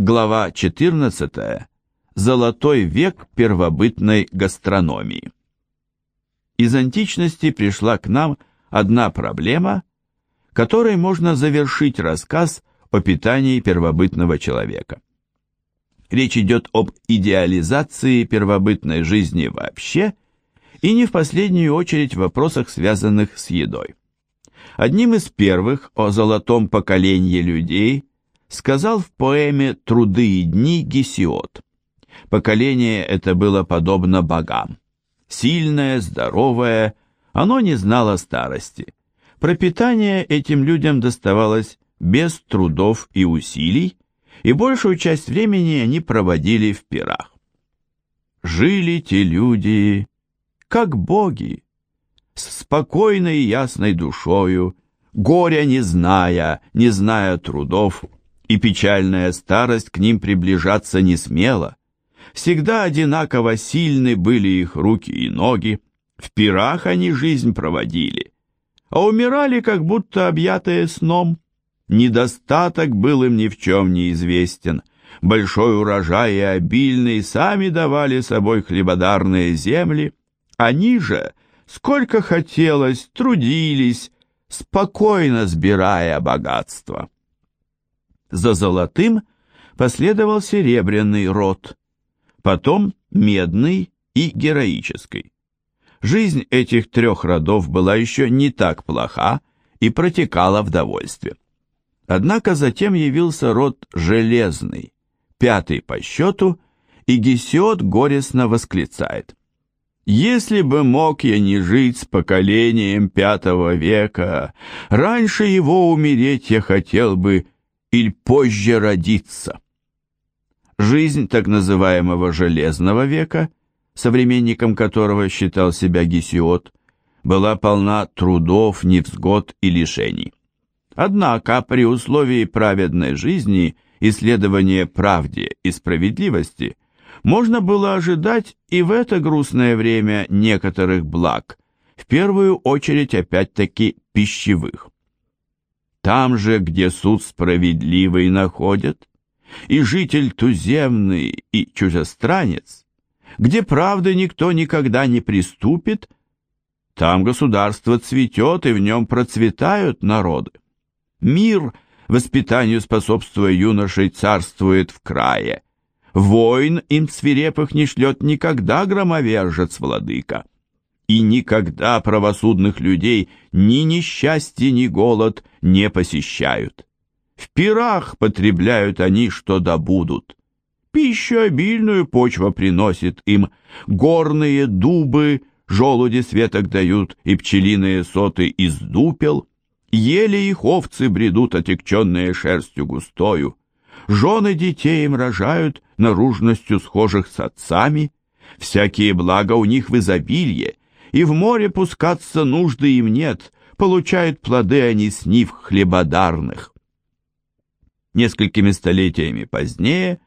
Глава 14. Золотой век первобытной гастрономии. Из античности пришла к нам одна проблема, которой можно завершить рассказ о питании первобытного человека. Речь идет об идеализации первобытной жизни вообще и не в последнюю очередь в вопросах, связанных с едой. Одним из первых о золотом поколении людей сказал в поэме «Труды и дни» Гесиод. Поколение это было подобно богам. Сильное, здоровое, оно не знало старости. Пропитание этим людям доставалось без трудов и усилий, и большую часть времени они проводили в пирах. Жили те люди, как боги, с спокойной и ясной душою, горя не зная, не зная трудов, и печальная старость к ним приближаться не смела. Всегда одинаково сильны были их руки и ноги, в пирах они жизнь проводили, а умирали как будто объятые сном. Недостаток был им ни в чем не известен. Большой урожай и обильный сами давали собой хлебодарные земли. Они же, сколько хотелось, трудились, спокойно сбирая богатство. За золотым последовал серебряный род, потом медный и героический. Жизнь этих трех родов была еще не так плоха и протекала в довольстве. Однако затем явился род железный, пятый по счету, и Гесиод горестно восклицает. «Если бы мог я не жить с поколением пятого века, раньше его умереть я хотел бы или позже родиться. Жизнь так называемого «железного века», современником которого считал себя Гесиод, была полна трудов, невзгод и лишений. Однако при условии праведной жизни и следования правде и справедливости можно было ожидать и в это грустное время некоторых благ, в первую очередь опять-таки пищевых там же, где суд справедливый находят, и житель туземный, и чужестранец, где правды никто никогда не приступит, там государство цветет, и в нем процветают народы. Мир, воспитанию способствуя юношей, царствует в крае. Войн им свирепых не шлет никогда громовержец владыка и никогда правосудных людей ни несчастье, ни голод не посещают. В пирах потребляют они, что добудут. Пищу обильную почва приносит им, горные дубы, желуди светок дают, и пчелиные соты из дупел. Еле их овцы бредут, отекченные шерстью густою. Жены детей им рожают наружностью схожих с отцами. Всякие блага у них в изобилии, и в море пускаться нужды им нет, получают плоды они с нив хлебодарных. Несколькими столетиями позднее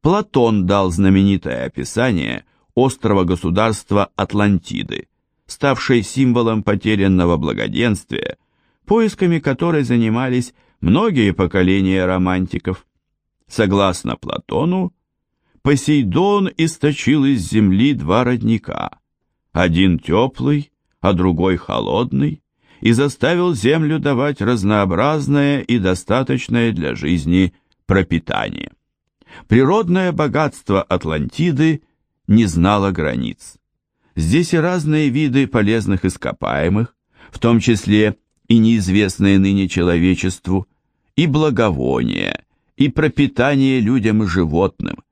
Платон дал знаменитое описание острова государства Атлантиды, ставшей символом потерянного благоденствия, поисками которой занимались многие поколения романтиков. Согласно Платону, Посейдон источил из земли два родника, один теплый, а другой холодный, и заставил землю давать разнообразное и достаточное для жизни пропитание. Природное богатство Атлантиды не знало границ. Здесь и разные виды полезных ископаемых, в том числе и неизвестные ныне человечеству, и благовония, и пропитание людям и животным.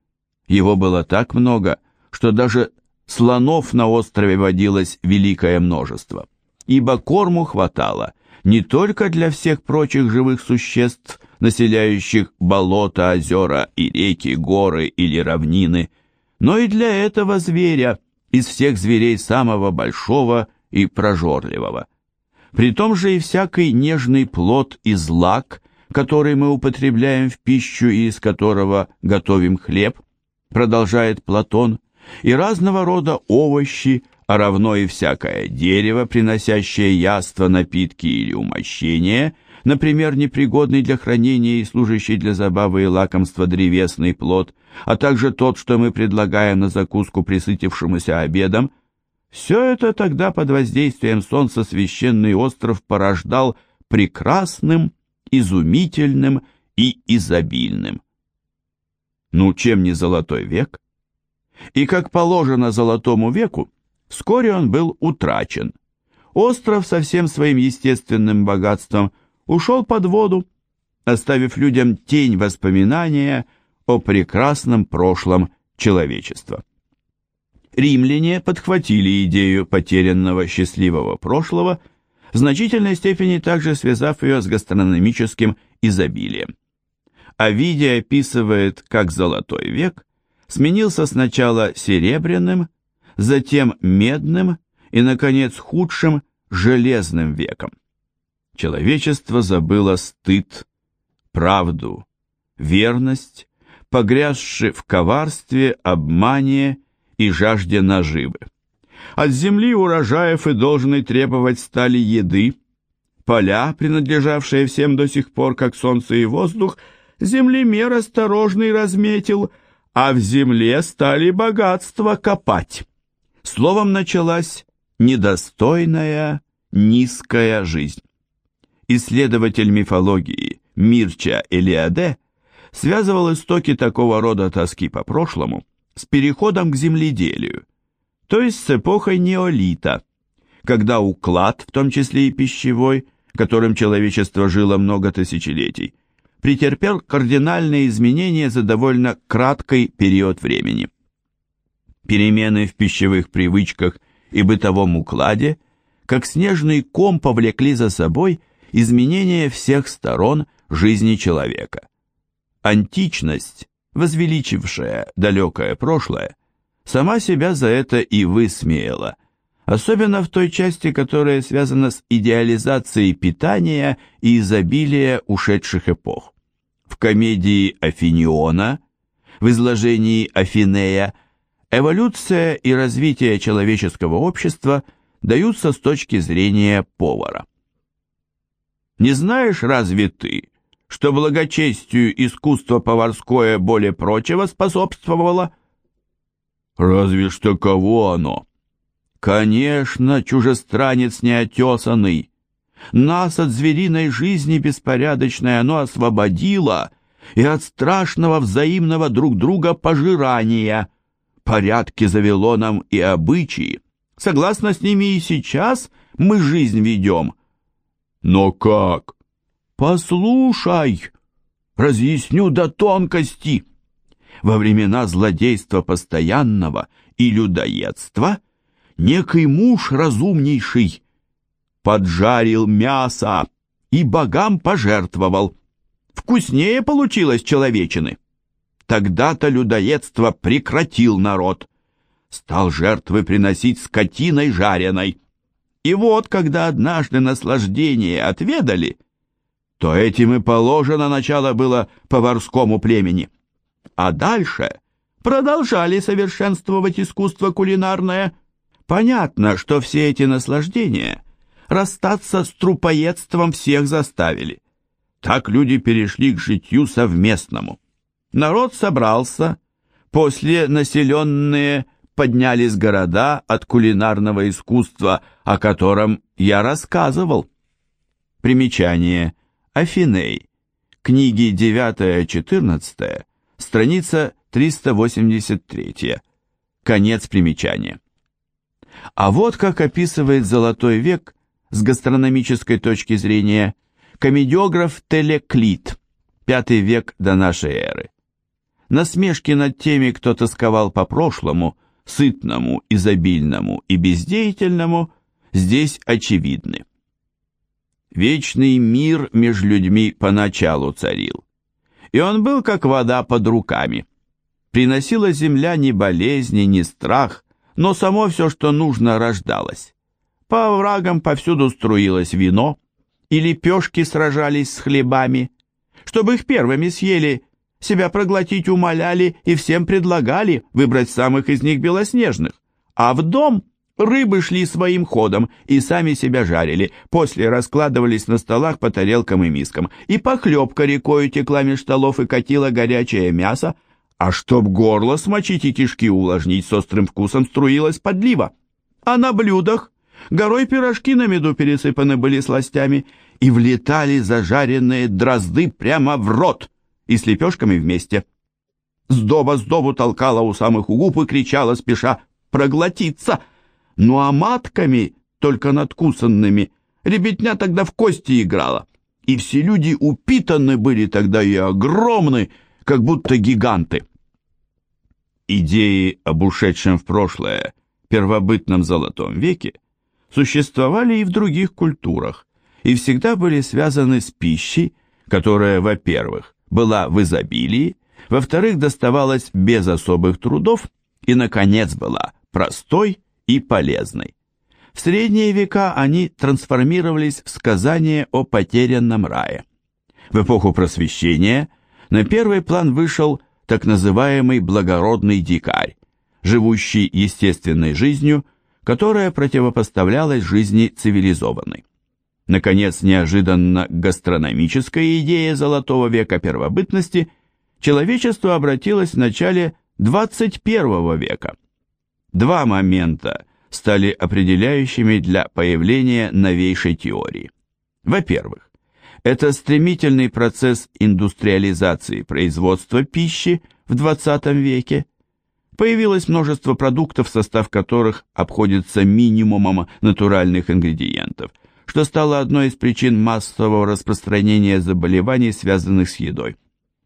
Его было так много, что даже слонов на острове водилось великое множество, ибо корму хватало не только для всех прочих живых существ, населяющих болота, озера и реки, горы или равнины, но и для этого зверя из всех зверей самого большого и прожорливого. При том же и всякий нежный плод и злак, который мы употребляем в пищу и из которого готовим хлеб, продолжает Платон, и разного рода овощи, а равно и всякое дерево, приносящее яство, напитки или умощение, например, непригодный для хранения и служащий для забавы и лакомства древесный плод, а также тот, что мы предлагаем на закуску присытившемуся обедом, все это тогда под воздействием солнца священный остров порождал прекрасным, изумительным и изобильным. Ну, чем не золотой век? И как положено золотому веку, вскоре он был утрачен. Остров со всем своим естественным богатством ушел под воду, оставив людям тень воспоминания о прекрасном прошлом человечества. Римляне подхватили идею потерянного счастливого прошлого, в значительной степени также связав ее с гастрономическим изобилием. Овидий описывает, как Золотой век сменился сначала серебряным, затем медным и, наконец, худшим железным веком. Человечество забыло стыд, правду, верность, погрязши в коварстве, обмане и жажде наживы. От земли урожаев и должны требовать стали еды, поля, принадлежавшие всем до сих пор, как солнце и воздух, землемер осторожный разметил, а в земле стали богатства копать. Словом, началась недостойная, низкая жизнь. Исследователь мифологии Мирча Элиаде связывал истоки такого рода тоски по прошлому с переходом к земледелию, то есть с эпохой неолита, когда уклад, в том числе и пищевой, которым человечество жило много тысячелетий, претерпел кардинальные изменения за довольно краткий период времени. Перемены в пищевых привычках и бытовом укладе, как снежный ком повлекли за собой изменения всех сторон жизни человека. Античность, возвеличившая далекое прошлое, сама себя за это и высмеяла, особенно в той части, которая связана с идеализацией питания и изобилия ушедших эпох. В комедии Афиниона, в изложении Афинея, эволюция и развитие человеческого общества даются с точки зрения повара. Не знаешь разве ты, что благочестию искусство поварское более прочего способствовало? Разве что кого оно? Конечно, чужестранец неотесанный. Нас от звериной жизни беспорядочной оно освободило и от страшного взаимного друг друга пожирания. Порядки завело нам и обычаи. Согласно с ними и сейчас мы жизнь ведем. Но как? Послушай, разъясню до тонкости. Во времена злодейства постоянного и людоедства некий муж разумнейший поджарил мясо и богам пожертвовал. Вкуснее получилось человечины. Тогда-то людоедство прекратил народ. Стал жертвы приносить скотиной жареной. И вот, когда однажды наслаждение отведали, то этим и положено начало было поварскому племени. А дальше продолжали совершенствовать искусство кулинарное. Понятно, что все эти наслаждения расстаться с трупоедством всех заставили. Так люди перешли к житью совместному. Народ собрался, после населенные поднялись города от кулинарного искусства, о котором я рассказывал. Примечание. Афиней. Книги 9-14, страница 383. Конец примечания. А вот как описывает Золотой век с гастрономической точки зрения комедиограф Телеклит, пятый век до нашей эры. Насмешки над теми, кто тосковал по прошлому, сытному, изобильному и бездеятельному, здесь очевидны. Вечный мир между людьми поначалу царил, и он был как вода под руками. Приносила земля ни болезни, ни страх, но само все, что нужно, рождалось. По оврагам повсюду струилось вино, и лепешки сражались с хлебами. Чтобы их первыми съели, себя проглотить умоляли и всем предлагали выбрать самых из них белоснежных, а в дом Рыбы шли своим ходом и сами себя жарили, после раскладывались на столах по тарелкам и мискам, и похлебка рекою текла меж столов и катила горячее мясо, а чтоб горло смочить и кишки увлажнить с острым вкусом струилась подлива. А на блюдах горой пирожки на меду пересыпаны были сластями, и влетали зажаренные дрозды прямо в рот и с лепешками вместе. Сдоба сдобу толкала у самых угуб и кричала, спеша проглотиться — ну а матками, только надкусанными, ребятня тогда в кости играла. И все люди упитаны были тогда и огромны, как будто гиганты. Идеи об ушедшем в прошлое первобытном золотом веке существовали и в других культурах, и всегда были связаны с пищей, которая, во-первых, была в изобилии, во-вторых, доставалась без особых трудов и, наконец, была простой и полезной. В средние века они трансформировались в сказание о потерянном рае. В эпоху просвещения на первый план вышел так называемый благородный дикарь, живущий естественной жизнью, которая противопоставлялась жизни цивилизованной. Наконец, неожиданно гастрономическая идея золотого века первобытности человечество обратилось в начале 21 века – Два момента стали определяющими для появления новейшей теории. Во-первых, это стремительный процесс индустриализации производства пищи в 20 веке. Появилось множество продуктов, состав которых обходится минимумом натуральных ингредиентов, что стало одной из причин массового распространения заболеваний, связанных с едой,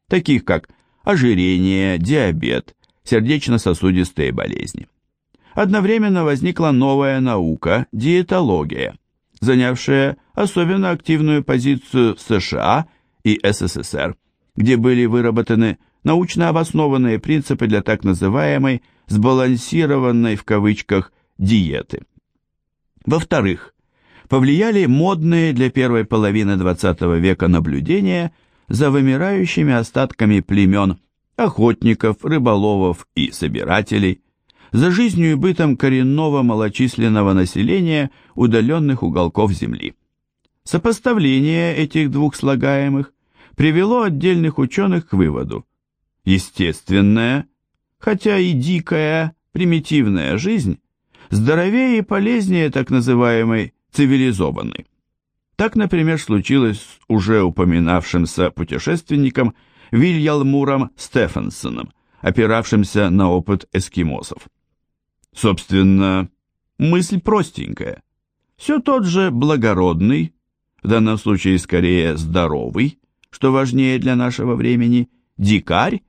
таких как ожирение, диабет, сердечно-сосудистые болезни. Одновременно возникла новая наука – диетология, занявшая особенно активную позицию в США и СССР, где были выработаны научно обоснованные принципы для так называемой «сбалансированной» в кавычках диеты. Во-вторых, повлияли модные для первой половины XX века наблюдения за вымирающими остатками племен охотников, рыболовов и собирателей – за жизнью и бытом коренного малочисленного населения удаленных уголков Земли. Сопоставление этих двух слагаемых привело отдельных ученых к выводу. Естественная, хотя и дикая, примитивная жизнь здоровее и полезнее так называемой цивилизованной. Так, например, случилось с уже упоминавшимся путешественником Вильялмуром Стефансоном, опиравшимся на опыт эскимосов. Собственно, мысль простенькая. Все тот же благородный, в данном случае скорее здоровый, что важнее для нашего времени, дикарь,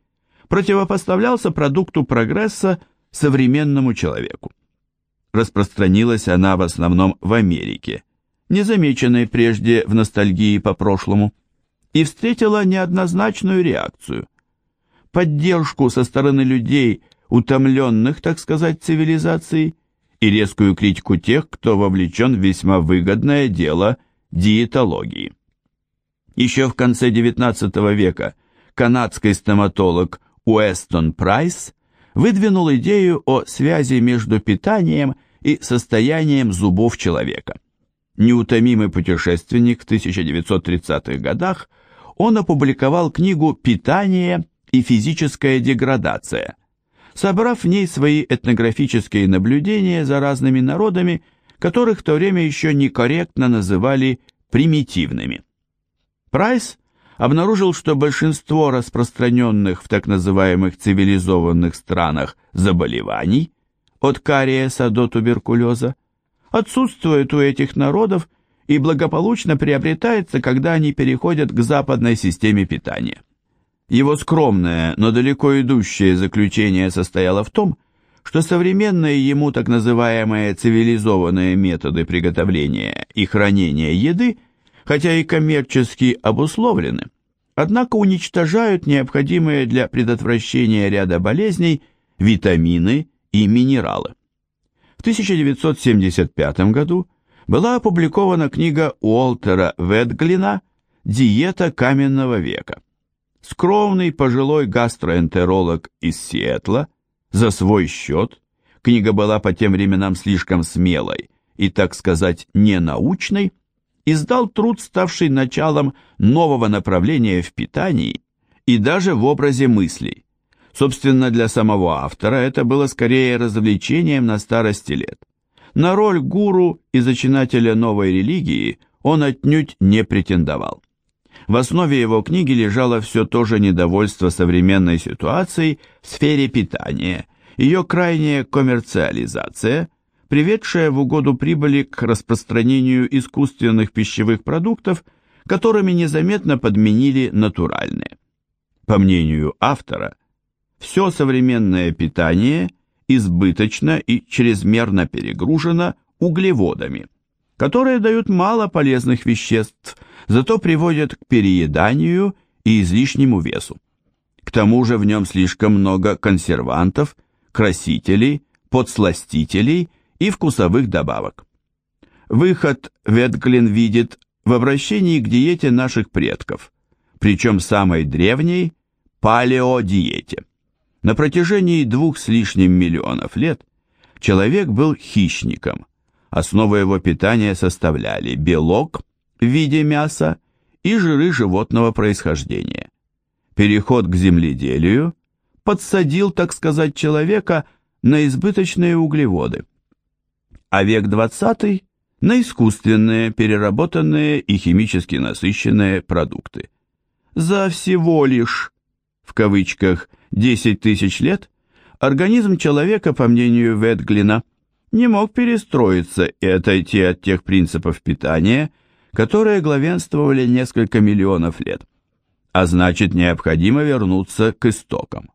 противопоставлялся продукту прогресса современному человеку. Распространилась она в основном в Америке, незамеченной прежде в ностальгии по прошлому, и встретила неоднозначную реакцию. Поддержку со стороны людей, утомленных, так сказать, цивилизацией, и резкую критику тех, кто вовлечен в весьма выгодное дело диетологии. Еще в конце XIX века канадский стоматолог Уэстон Прайс выдвинул идею о связи между питанием и состоянием зубов человека. Неутомимый путешественник в 1930-х годах, он опубликовал книгу «Питание и физическая деградация», собрав в ней свои этнографические наблюдения за разными народами, которых в то время еще некорректно называли примитивными. Прайс обнаружил, что большинство распространенных в так называемых цивилизованных странах заболеваний, от кариеса до туберкулеза, отсутствует у этих народов и благополучно приобретается, когда они переходят к западной системе питания. Его скромное, но далеко идущее заключение состояло в том, что современные ему так называемые цивилизованные методы приготовления и хранения еды, хотя и коммерчески обусловлены, однако уничтожают необходимые для предотвращения ряда болезней витамины и минералы. В 1975 году была опубликована книга Уолтера Ветглина «Диета каменного века», скромный пожилой гастроэнтеролог из Сиэтла за свой счет книга была по тем временам слишком смелой и, так сказать, ненаучной, издал труд, ставший началом нового направления в питании и даже в образе мыслей. Собственно, для самого автора это было скорее развлечением на старости лет. На роль гуру и зачинателя новой религии он отнюдь не претендовал. В основе его книги лежало все то же недовольство современной ситуацией в сфере питания, ее крайняя коммерциализация, приведшая в угоду прибыли к распространению искусственных пищевых продуктов, которыми незаметно подменили натуральные. По мнению автора, все современное питание избыточно и чрезмерно перегружено углеводами, которые дают мало полезных веществ, зато приводят к перееданию и излишнему весу. К тому же в нем слишком много консервантов, красителей, подсластителей и вкусовых добавок. Выход Ветглин видит в обращении к диете наших предков, причем самой древней – палеодиете. На протяжении двух с лишним миллионов лет человек был хищником. Основу его питания составляли белок в виде мяса и жиры животного происхождения. Переход к земледелию подсадил, так сказать, человека на избыточные углеводы, а век XX – на искусственные, переработанные и химически насыщенные продукты. За всего лишь, в кавычках, 10 тысяч лет, организм человека, по мнению Ветглина, не мог перестроиться и отойти от тех принципов питания, которые главенствовали несколько миллионов лет, а значит необходимо вернуться к истокам.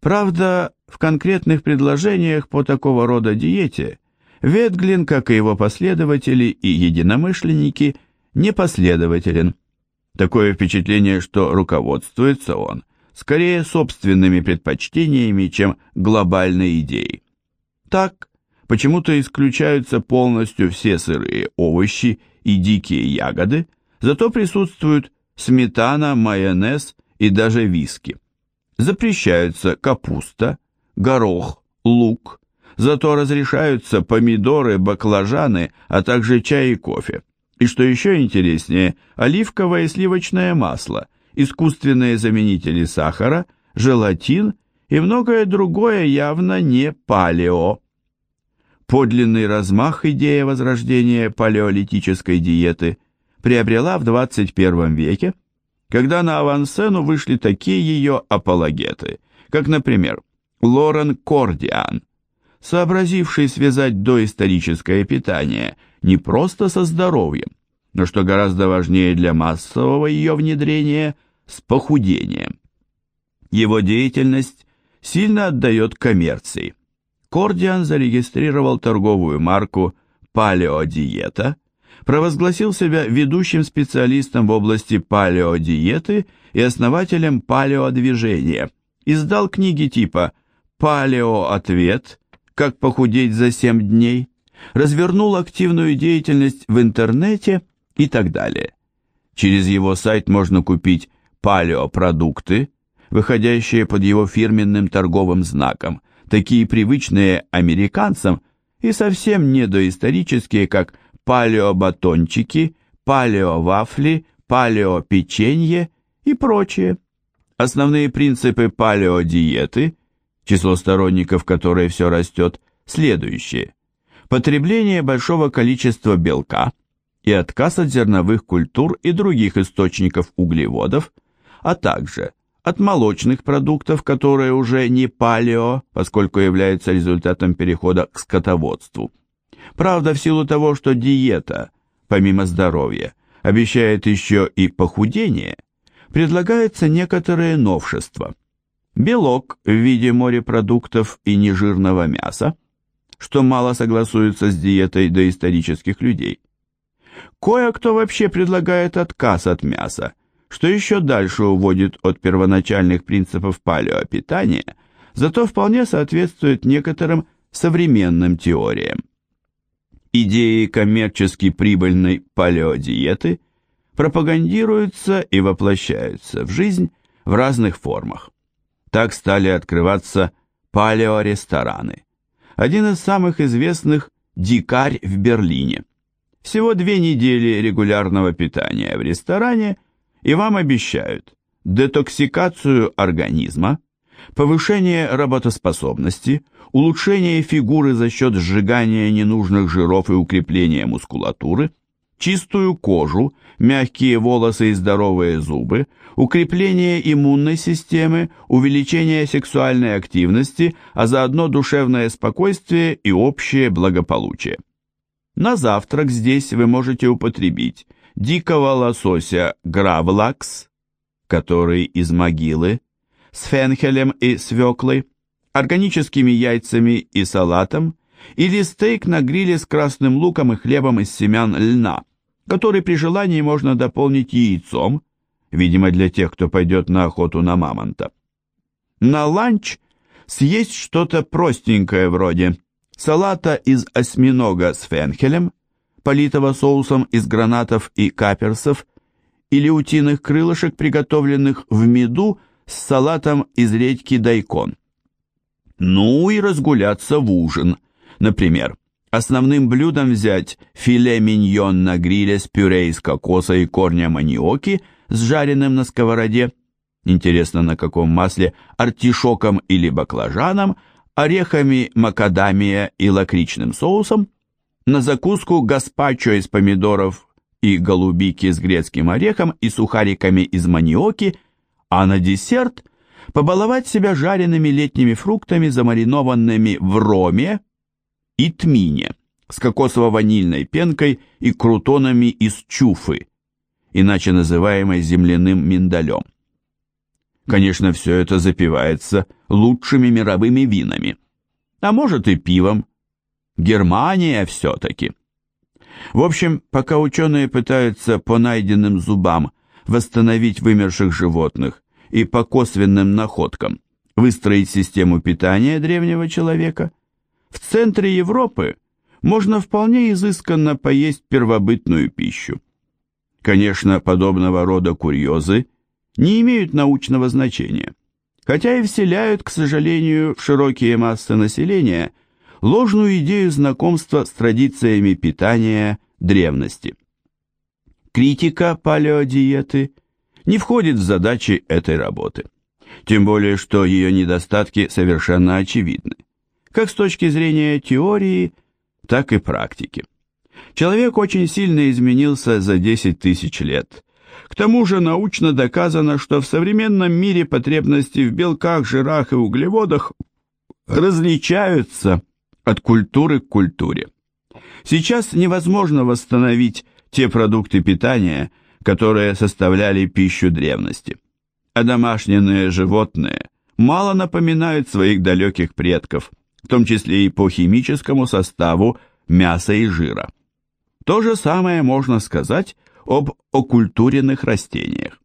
Правда, в конкретных предложениях по такого рода диете Ветглин, как и его последователи и единомышленники, непоследователен. Такое впечатление, что руководствуется он скорее собственными предпочтениями, чем глобальной идеей. Так, почему-то исключаются полностью все сырые овощи и дикие ягоды, зато присутствуют сметана, майонез и даже виски. Запрещаются капуста, горох, лук, зато разрешаются помидоры, баклажаны, а также чай и кофе. И что еще интереснее, оливковое и сливочное масло, искусственные заменители сахара, желатин и многое другое явно не палео. Подлинный размах идея возрождения палеолитической диеты приобрела в 21 веке, когда на авансцену вышли такие ее апологеты, как, например, Лорен Кордиан, сообразивший связать доисторическое питание не просто со здоровьем, но что гораздо важнее для массового ее внедрения, с похудением. Его деятельность сильно отдает коммерции. Кордиан зарегистрировал торговую марку «Палеодиета», провозгласил себя ведущим специалистом в области палеодиеты и основателем палеодвижения, издал книги типа «Палеоответ», «Как похудеть за 7 дней», развернул активную деятельность в интернете и так далее. Через его сайт можно купить палеопродукты, выходящие под его фирменным торговым знаком, такие привычные американцам и совсем не доисторические, как палеобатончики, палеовафли, палеопеченье и прочее. Основные принципы палеодиеты, число сторонников которой все растет, следующие. Потребление большого количества белка и отказ от зерновых культур и других источников углеводов, а также от молочных продуктов, которые уже не палео, поскольку являются результатом перехода к скотоводству. Правда, в силу того, что диета, помимо здоровья, обещает еще и похудение, предлагаются некоторые новшества. Белок в виде морепродуктов и нежирного мяса, что мало согласуется с диетой доисторических людей. Кое-кто вообще предлагает отказ от мяса, что еще дальше уводит от первоначальных принципов палеопитания, зато вполне соответствует некоторым современным теориям. Идеи коммерчески прибыльной палеодиеты пропагандируются и воплощаются в жизнь в разных формах. Так стали открываться палеорестораны. один из самых известных «Дикарь» в Берлине. Всего две недели регулярного питания в ресторане, и вам обещают детоксикацию организма, повышение работоспособности, улучшение фигуры за счет сжигания ненужных жиров и укрепления мускулатуры, чистую кожу, мягкие волосы и здоровые зубы, укрепление иммунной системы, увеличение сексуальной активности, а заодно душевное спокойствие и общее благополучие. На завтрак здесь вы можете употребить дикого лосося гравлакс, который из могилы, с фенхелем и свеклой, органическими яйцами и салатом, или стейк на гриле с красным луком и хлебом из семян льна, который при желании можно дополнить яйцом, видимо, для тех, кто пойдет на охоту на мамонта. На ланч съесть что-то простенькое вроде салата из осьминога с фенхелем, политого соусом из гранатов и каперсов, или утиных крылышек, приготовленных в меду с салатом из редьки дайкон. Ну и разгуляться в ужин. Например, основным блюдом взять филе миньон на гриле с пюре из кокоса и корня маниоки с жареным на сковороде, интересно на каком масле, артишоком или баклажаном, орехами макадамия и лакричным соусом, на закуску гаспачо из помидоров и голубики с грецким орехом и сухариками из маниоки, а на десерт? Побаловать себя жареными летними фруктами, замаринованными в роме и тмине, с кокосово-ванильной пенкой и крутонами из чуфы, иначе называемой земляным миндалем. Конечно, все это запивается лучшими мировыми винами, а может и пивом. Германия все-таки. В общем, пока ученые пытаются по найденным зубам восстановить вымерших животных и по косвенным находкам выстроить систему питания древнего человека, в центре Европы можно вполне изысканно поесть первобытную пищу. Конечно, подобного рода курьезы не имеют научного значения, хотя и вселяют, к сожалению, в широкие массы населения ложную идею знакомства с традициями питания древности. Критика палеодиеты не входит в задачи этой работы, тем более что ее недостатки совершенно очевидны, как с точки зрения теории, так и практики. Человек очень сильно изменился за 10 тысяч лет, к тому же научно доказано, что в современном мире потребности в белках, жирах и углеводах различаются от культуры к культуре. Сейчас невозможно восстановить те продукты питания, которые составляли пищу древности. А домашние животные мало напоминают своих далеких предков, в том числе и по химическому составу мяса и жира. То же самое можно сказать об окультуренных растениях.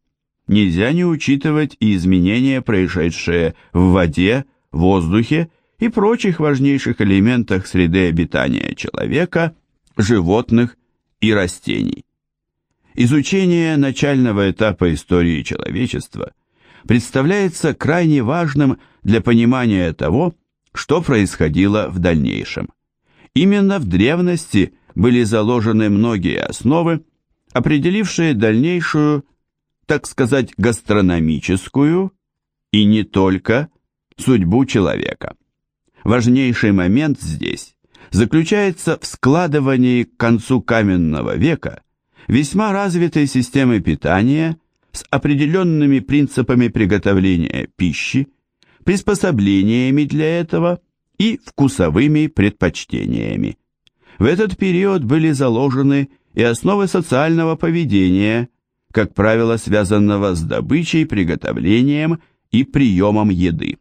Нельзя не учитывать и изменения, происшедшие в воде, воздухе и прочих важнейших элементах среды обитания человека, животных и растений. Изучение начального этапа истории человечества представляется крайне важным для понимания того, что происходило в дальнейшем. Именно в древности были заложены многие основы, определившие дальнейшую, так сказать, гастрономическую и не только судьбу человека. Важнейший момент здесь заключается в складывании к концу каменного века весьма развитой системы питания с определенными принципами приготовления пищи, приспособлениями для этого и вкусовыми предпочтениями. В этот период были заложены и основы социального поведения, как правило, связанного с добычей, приготовлением и приемом еды.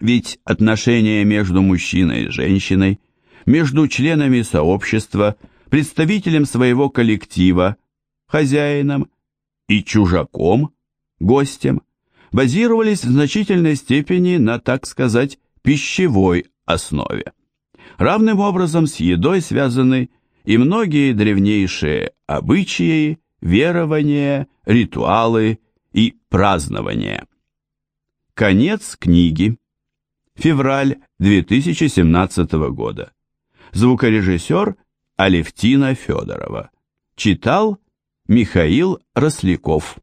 Ведь отношения между мужчиной и женщиной, между членами сообщества, представителем своего коллектива, хозяином и чужаком, гостем, базировались в значительной степени на, так сказать, пищевой основе. Равным образом с едой связаны и многие древнейшие обычаи, верования, ритуалы и празднования. Конец книги. Февраль 2017 года. Звукорежиссер Алевтина Федорова. Читал Михаил Росляков.